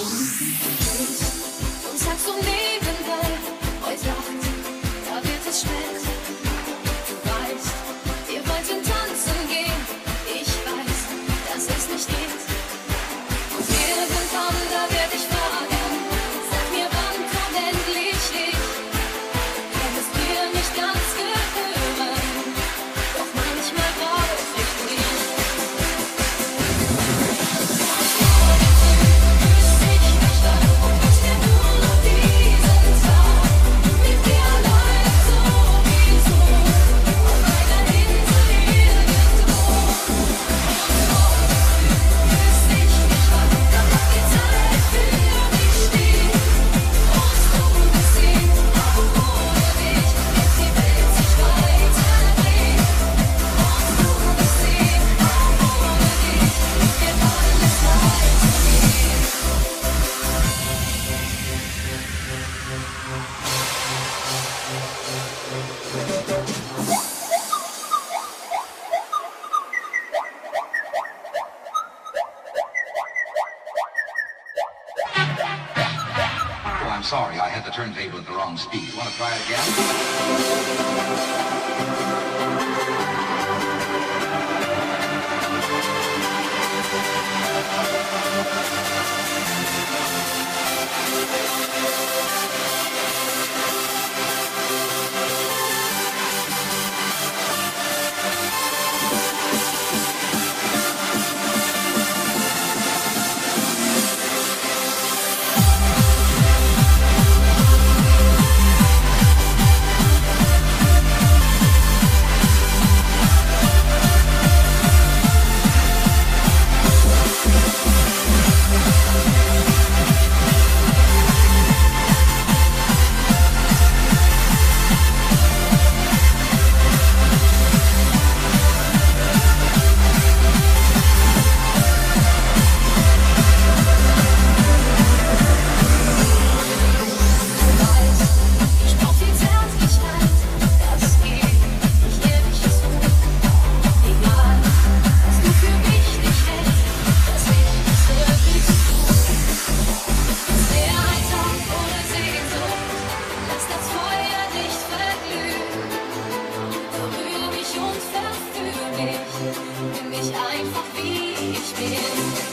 Música I'm sorry I had the turntable at the wrong speed. Want to try it again? Nimm mich einfach, wie ich bin.